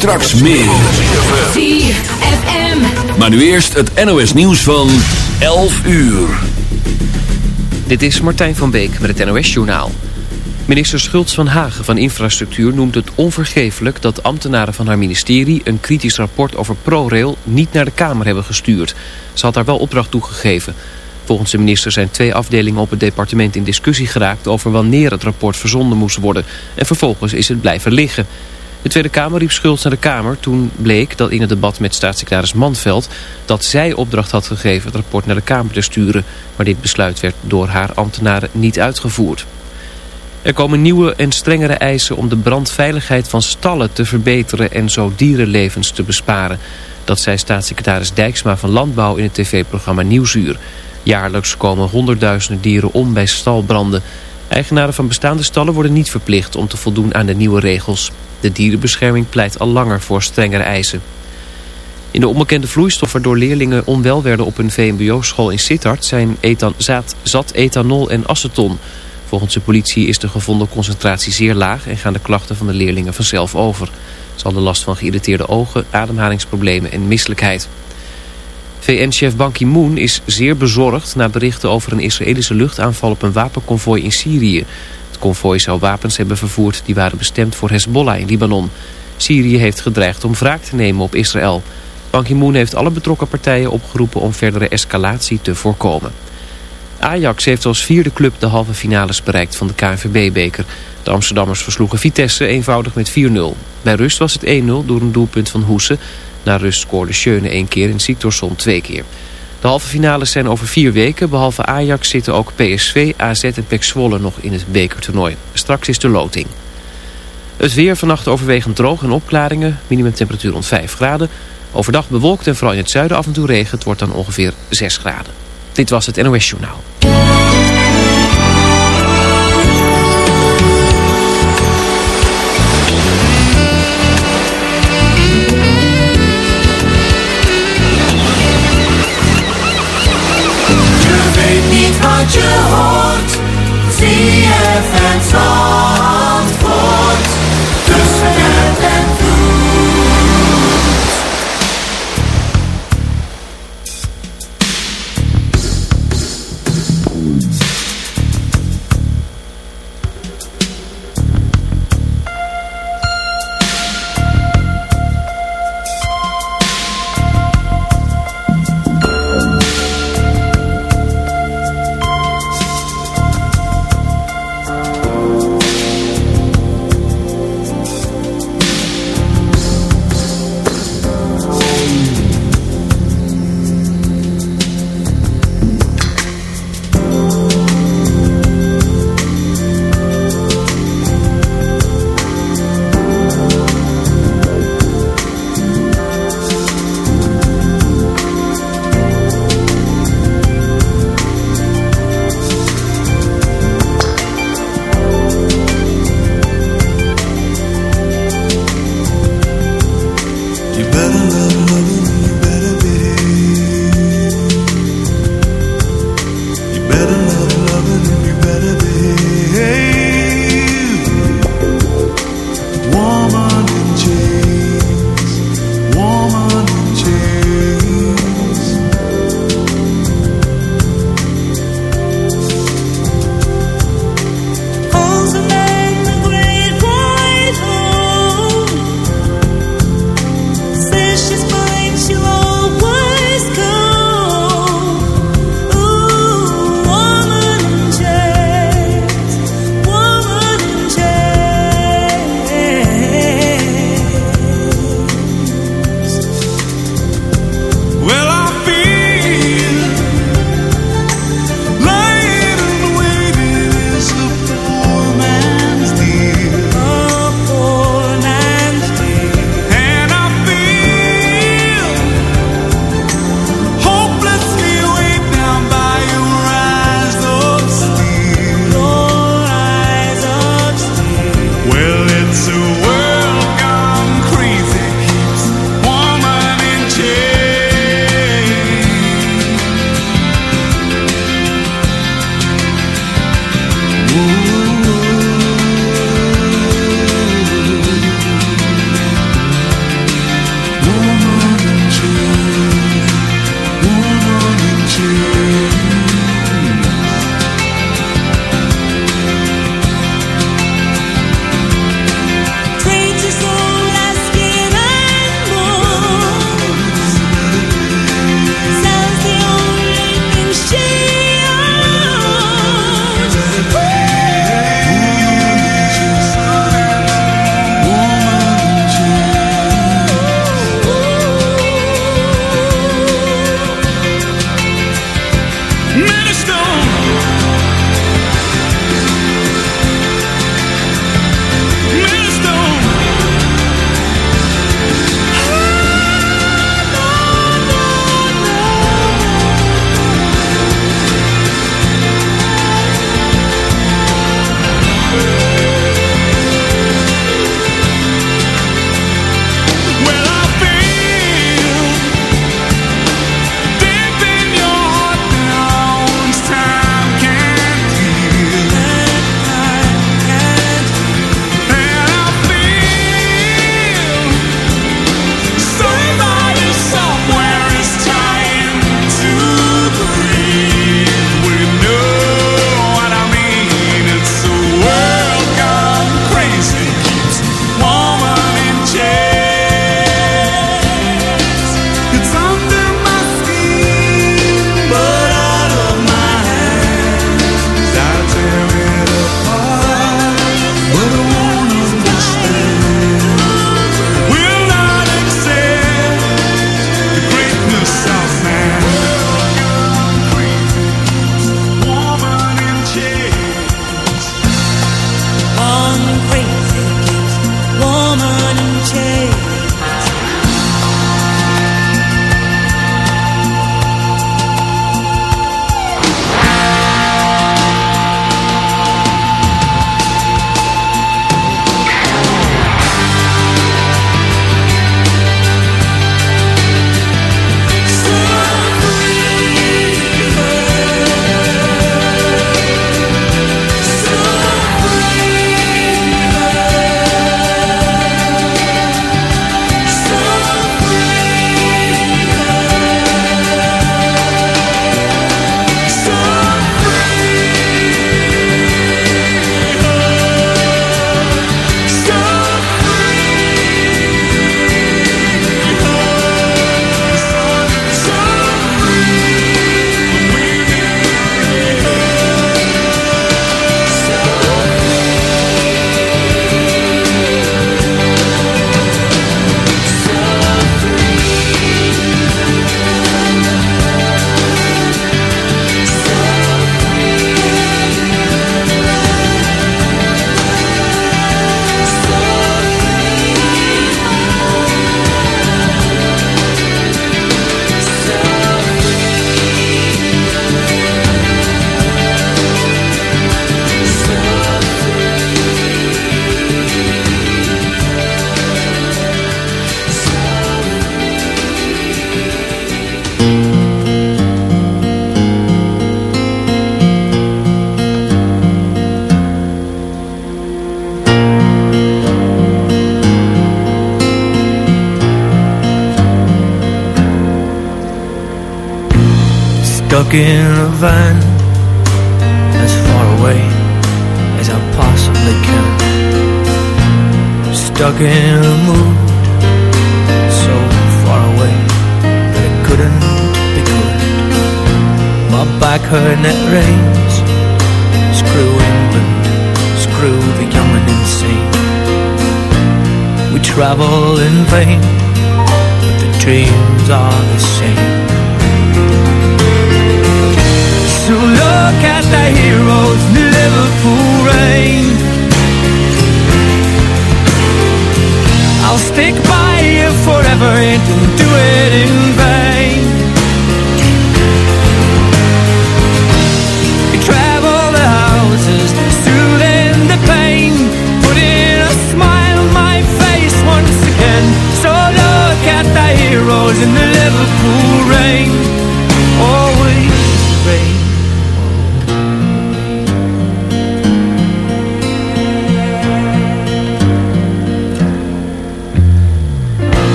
Straks meer. 4FM. Maar nu eerst het NOS nieuws van 11 uur. Dit is Martijn van Beek met het NOS-journaal. Minister Schultz van Hagen van Infrastructuur noemt het onvergeeflijk... dat ambtenaren van haar ministerie een kritisch rapport over ProRail niet naar de Kamer hebben gestuurd. Ze had daar wel opdracht toe gegeven. Volgens de minister zijn twee afdelingen op het departement in discussie geraakt... over wanneer het rapport verzonden moest worden. En vervolgens is het blijven liggen. De Tweede Kamer riep Schultz naar de Kamer toen bleek dat in het debat met staatssecretaris Manveld... dat zij opdracht had gegeven het rapport naar de Kamer te sturen. Maar dit besluit werd door haar ambtenaren niet uitgevoerd. Er komen nieuwe en strengere eisen om de brandveiligheid van stallen te verbeteren en zo dierenlevens te besparen. Dat zei staatssecretaris Dijksma van Landbouw in het tv-programma Nieuwsuur. Jaarlijks komen honderdduizenden dieren om bij stalbranden. Eigenaren van bestaande stallen worden niet verplicht om te voldoen aan de nieuwe regels. De dierenbescherming pleit al langer voor strengere eisen. In de onbekende vloeistof waardoor leerlingen onwel werden op een VMBO-school in Sittard... zijn ethan, zaad, zat ethanol en aceton. Volgens de politie is de gevonden concentratie zeer laag... en gaan de klachten van de leerlingen vanzelf over. Ze hadden last van geïrriteerde ogen, ademhalingsproblemen en misselijkheid. VN-chef Ban Ki-moon is zeer bezorgd na berichten over een Israëlische luchtaanval op een wapenconvooi in Syrië. Het konvooi zou wapens hebben vervoerd die waren bestemd voor Hezbollah in Libanon. Syrië heeft gedreigd om wraak te nemen op Israël. Ban Ki-moon heeft alle betrokken partijen opgeroepen om verdere escalatie te voorkomen. Ajax heeft als vierde club de halve finales bereikt van de KNVB-beker. De Amsterdammers versloegen Vitesse eenvoudig met 4-0. Bij rust was het 1-0 door een doelpunt van Hoesen. Na rust scoorde Schöne één keer en Siktorsson twee keer. De halve finales zijn over vier weken. Behalve Ajax zitten ook PSV, AZ en PEC Zwolle nog in het bekertoernooi. Straks is de loting. Het weer vannacht overwegend droog en opklaringen. Minimumtemperatuur rond 5 graden. Overdag bewolkt en vooral in het zuiden af en toe regen. Het wordt dan ongeveer 6 graden. Dit was het NOS Journaal. Je hoort. Zie je at the heroes in the Liverpool rain. I'll stick by you forever and do it in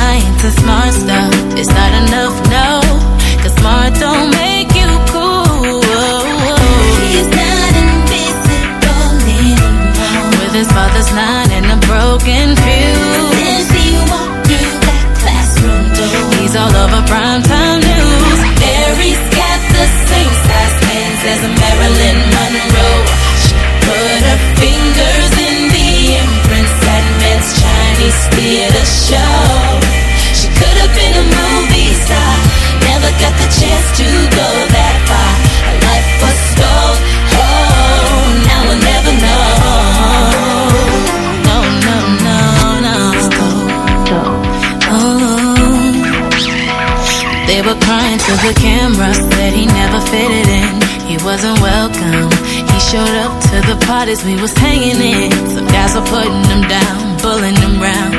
science and smart stuff is not enough, no. Cause smart don't make you cool. He's not invisible anymore. With his father's nine and a broken fuse. Since he walked through that classroom door, he's all over primetime news. Mary's got the same size hands as Marilyn Monroe. She put her fingers in the imprints at Mann's Chinese Theater Show. They were crying to the camera, said he never fitted in. He wasn't welcome. He showed up to the parties we was hanging in. Some guys were putting him down, pulling him round.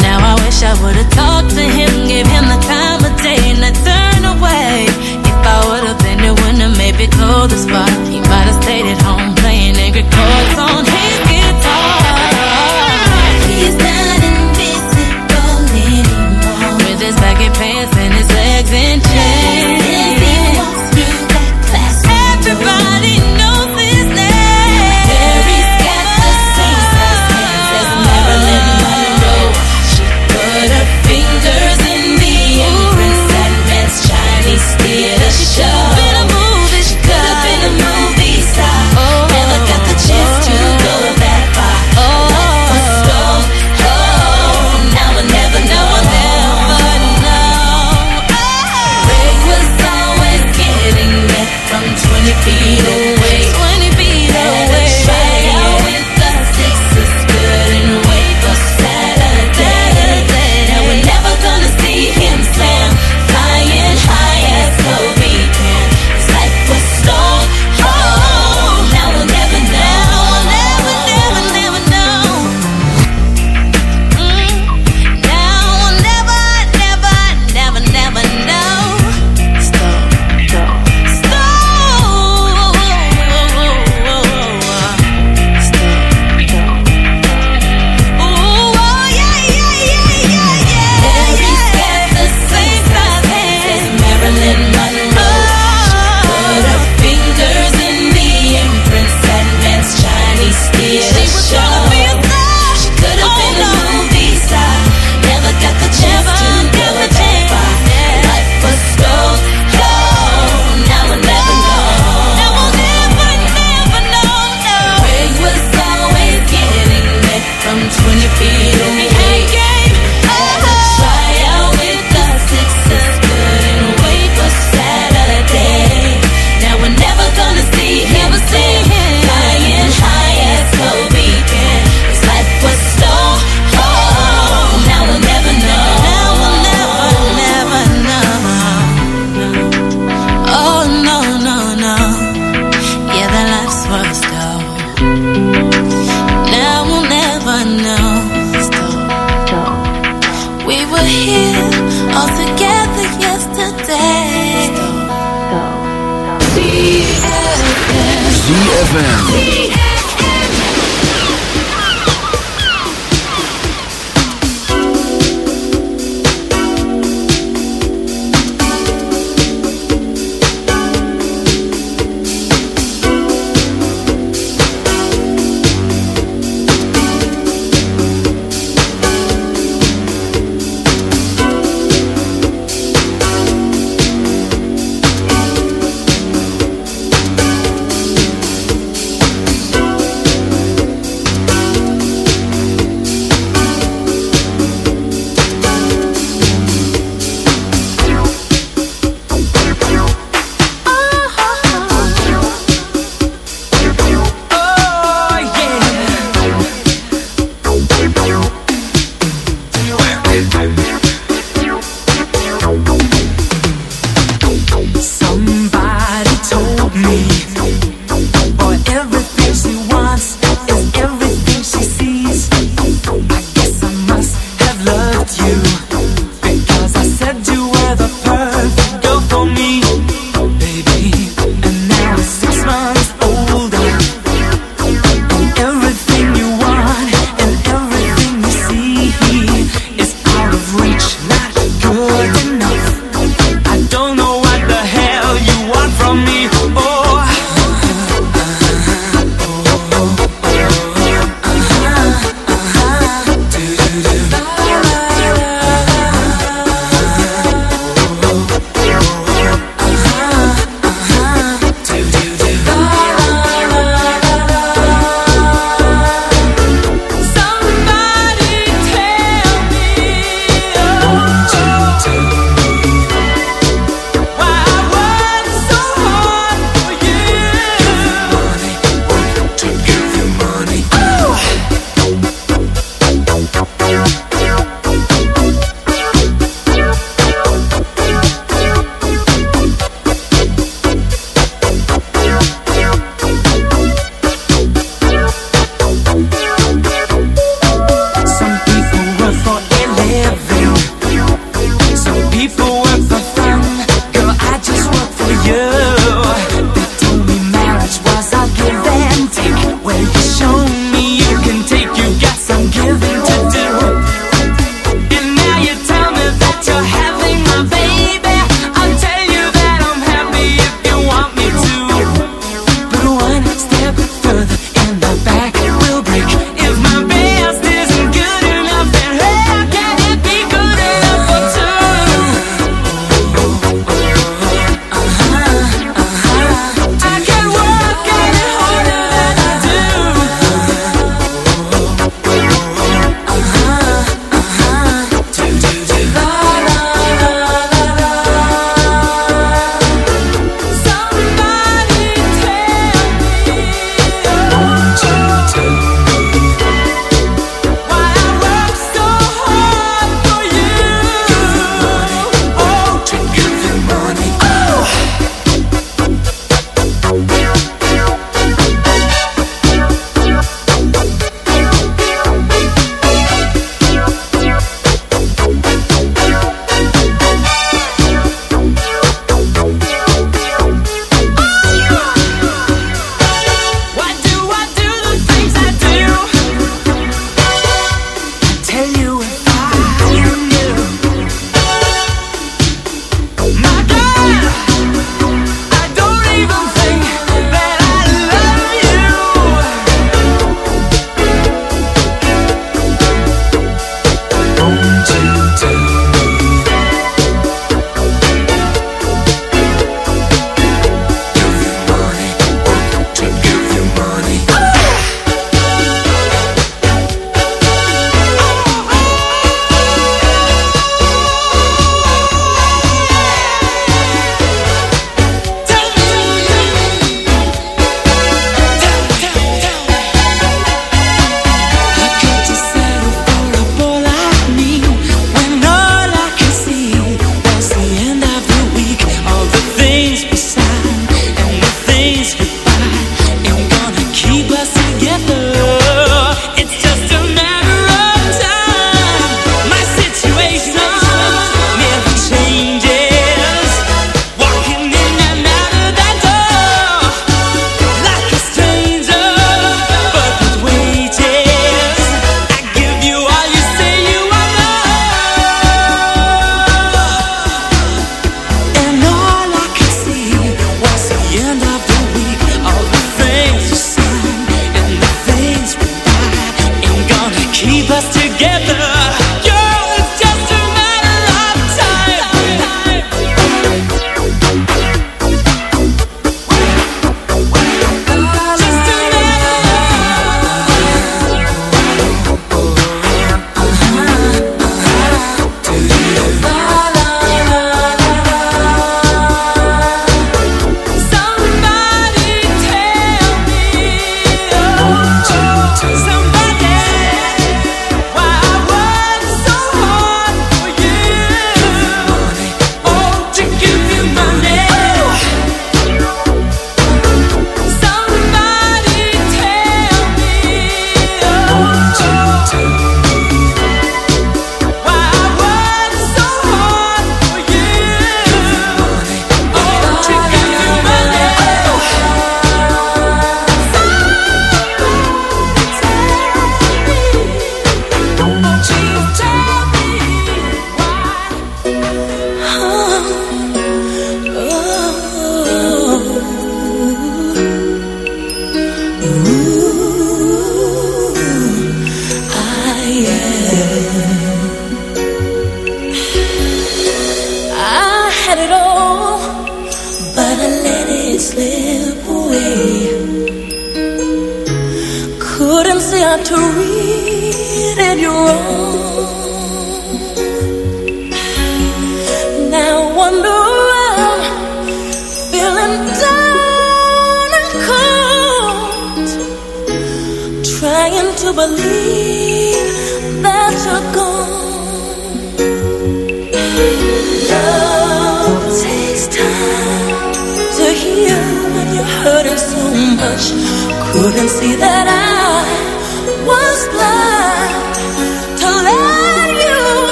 Now I wish I would've talked to him, gave him the time of day and. they closed the spot, he might have stayed at home playing angry chords on his guitar. He's not invisible anymore. With his baggy pants and his legs in chains.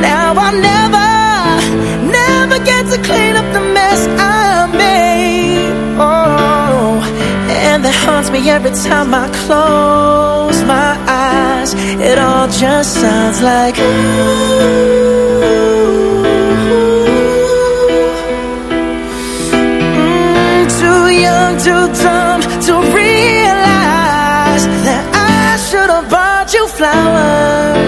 Now I'll never, never get to clean up the mess I made. Oh, and that haunts me every time I close my eyes. It all just sounds like Mm, too young, too dumb to realize that I should have bought you flowers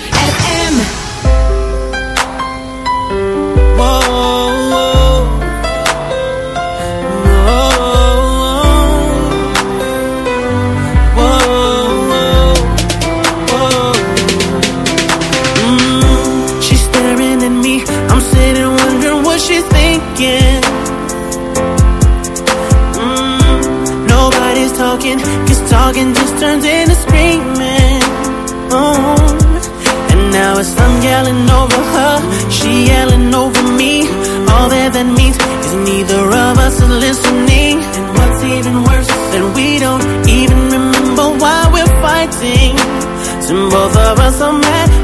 Cause mm, talking. Just turns into screaming. Oh, and now it's I'm yelling over her, she yelling over All that that means is neither of us is listening. And what's even worse than we don't even remember why we're fighting. So both of us are mad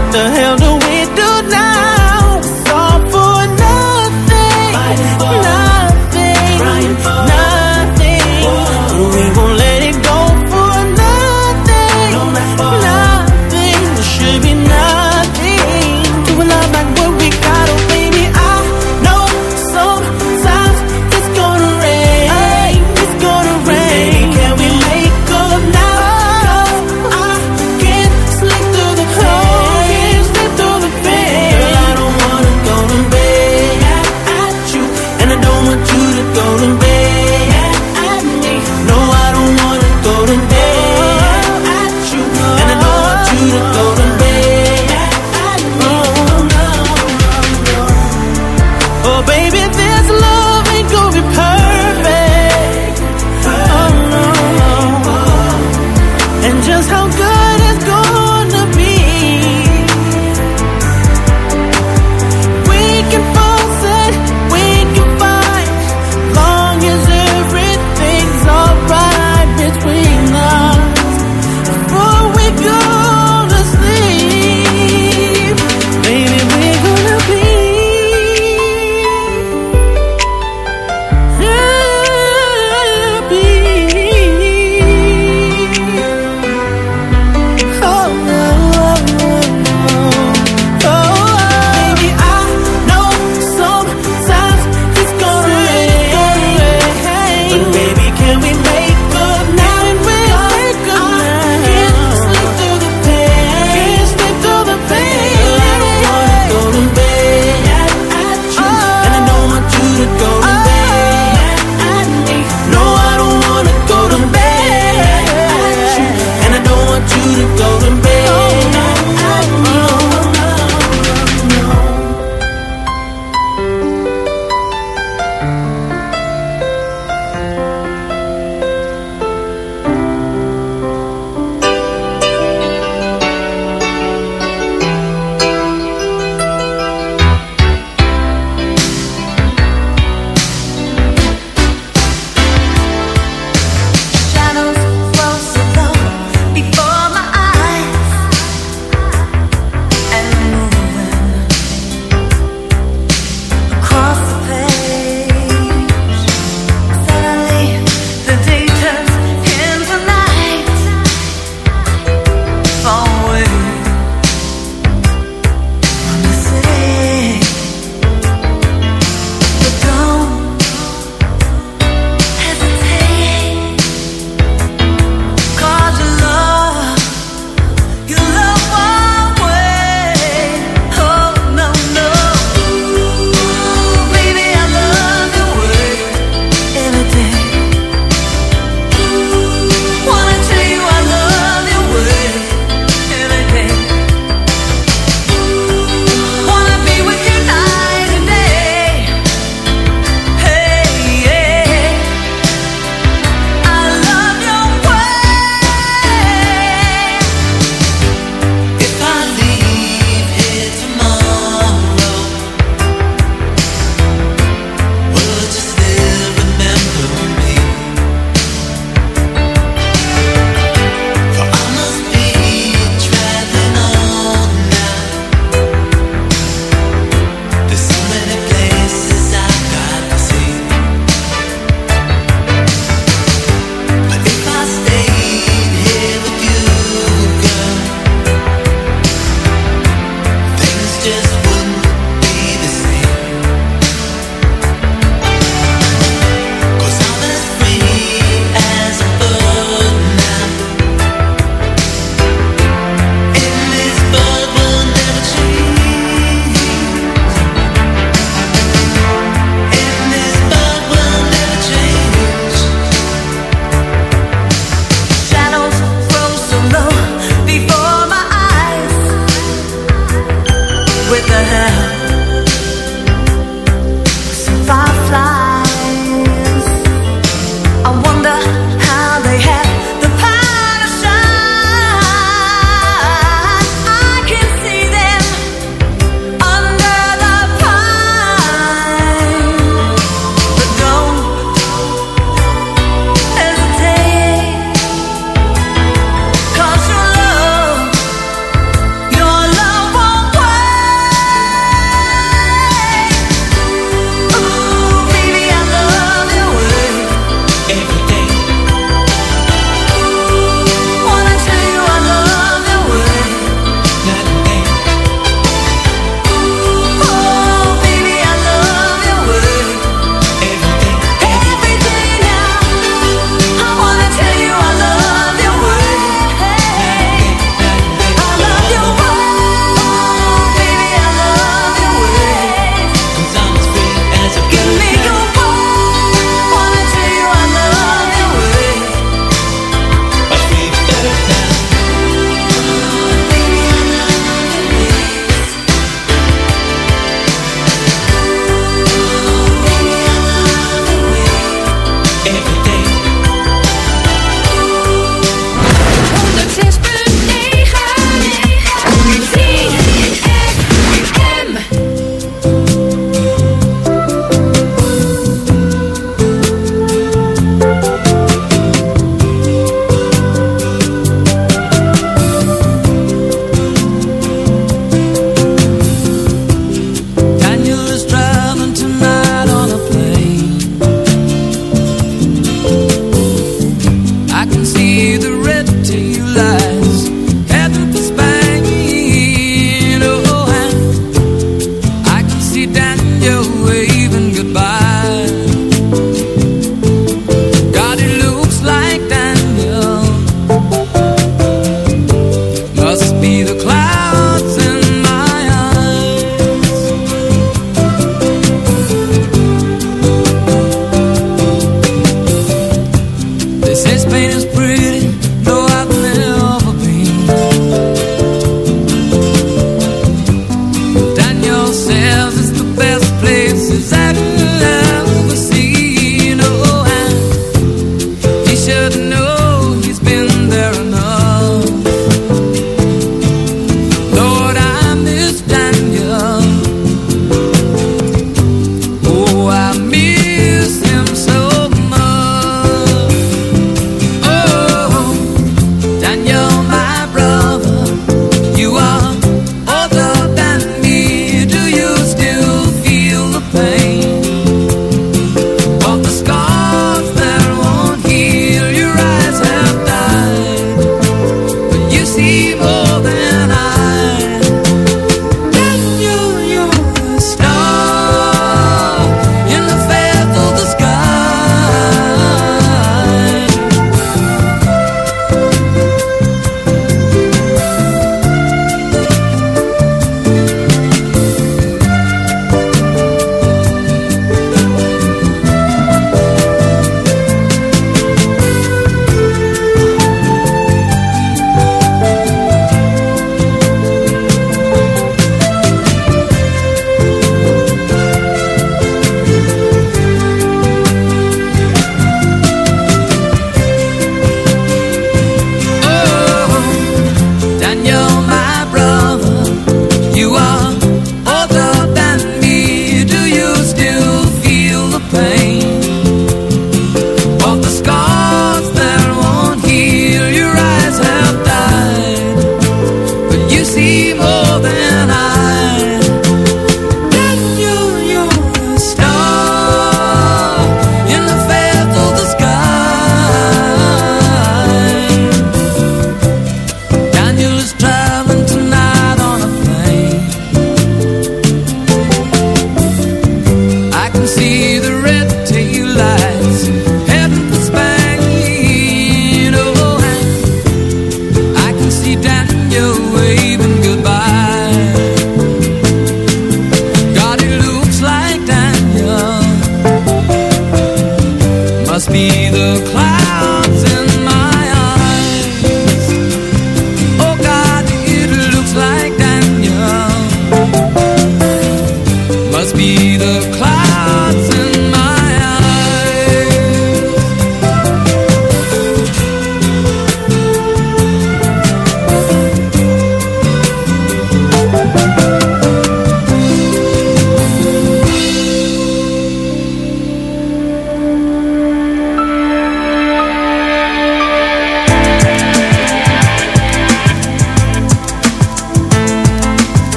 what the hell do we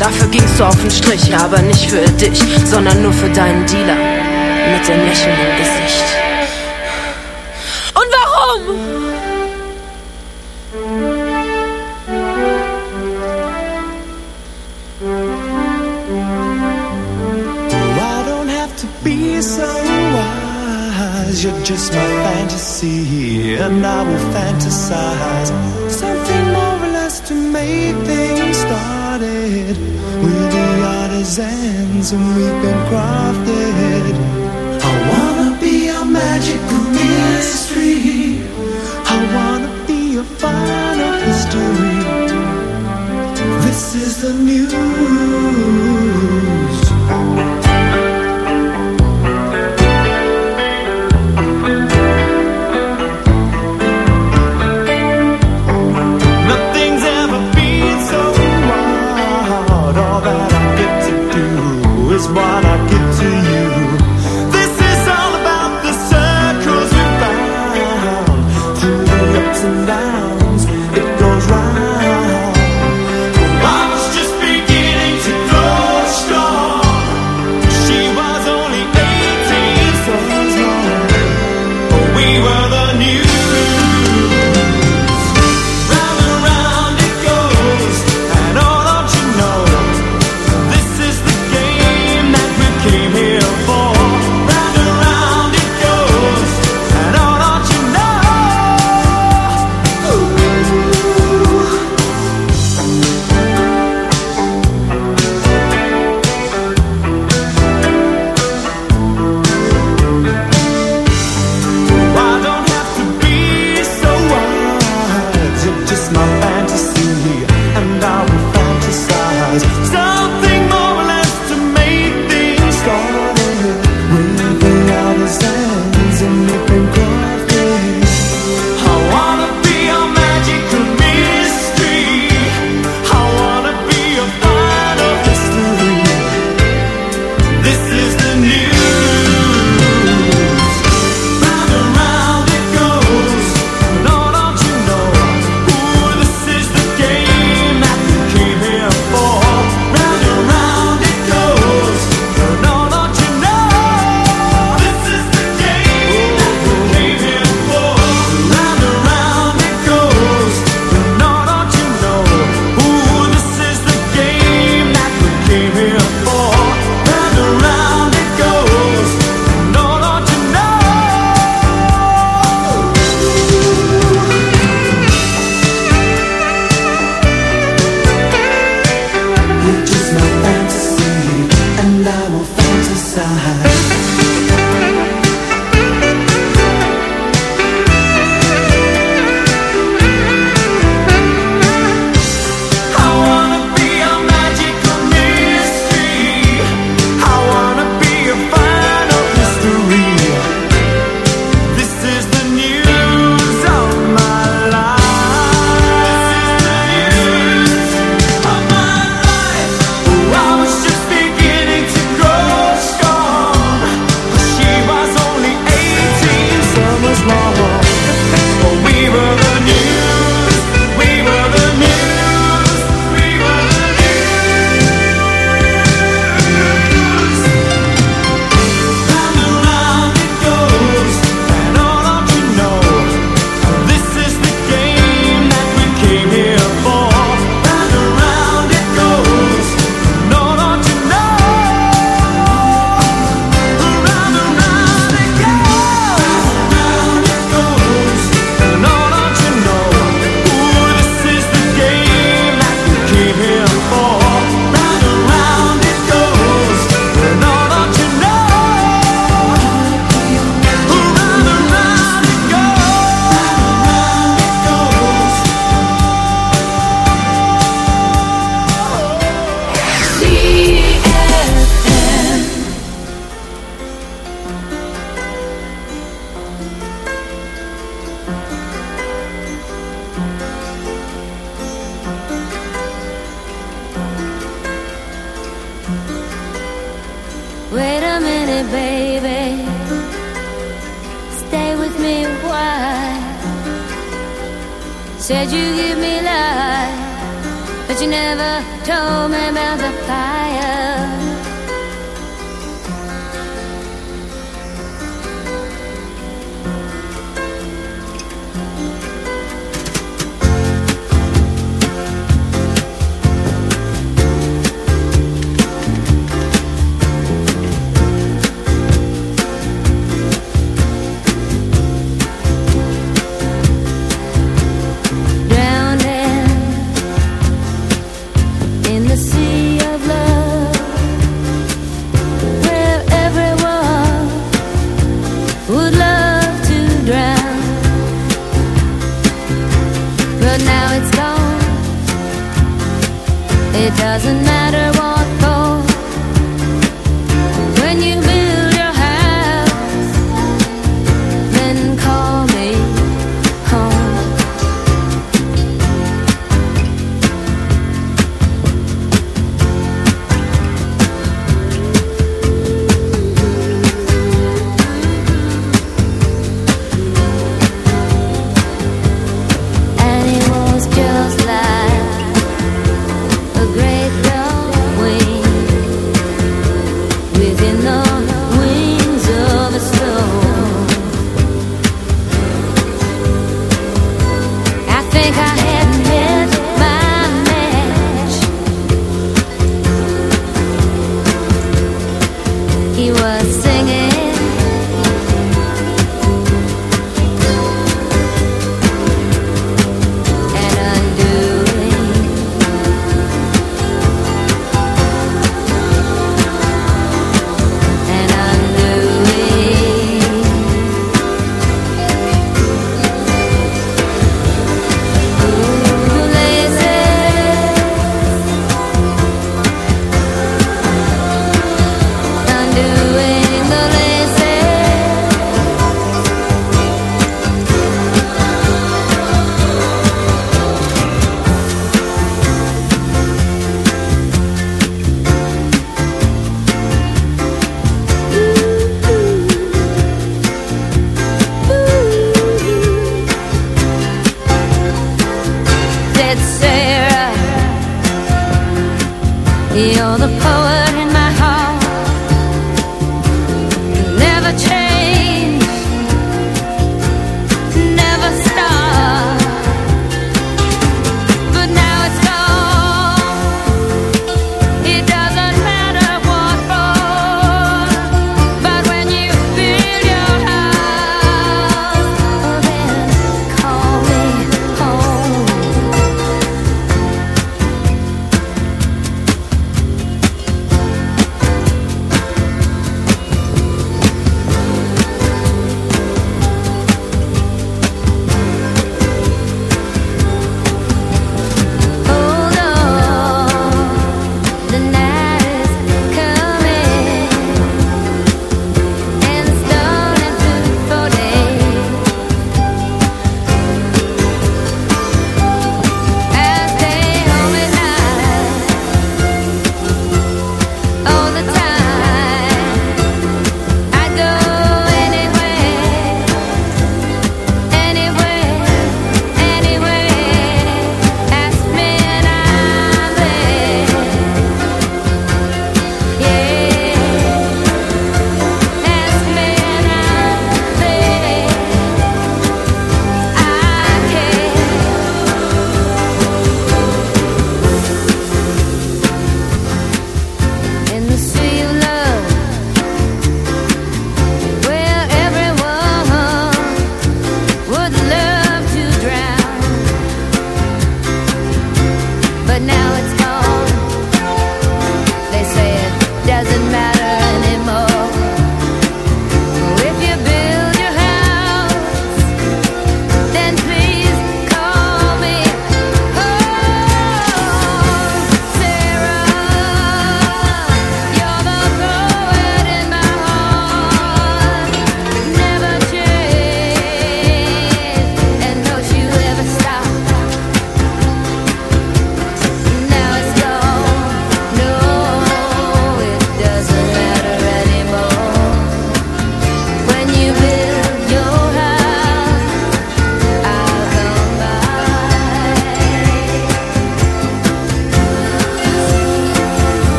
Dafür gingst du auf den Strich, aber nicht für dich, sondern nur für deinen Dealer. Mit dem Lächeln im Gesicht. Und warum? I don't have to be so wise. You're just my fantasy, and I will fantasize something more or less to make things started. We're the artisans, and we've been crafted. I wanna be a magical mystery. I wanna be a final history. This is the news.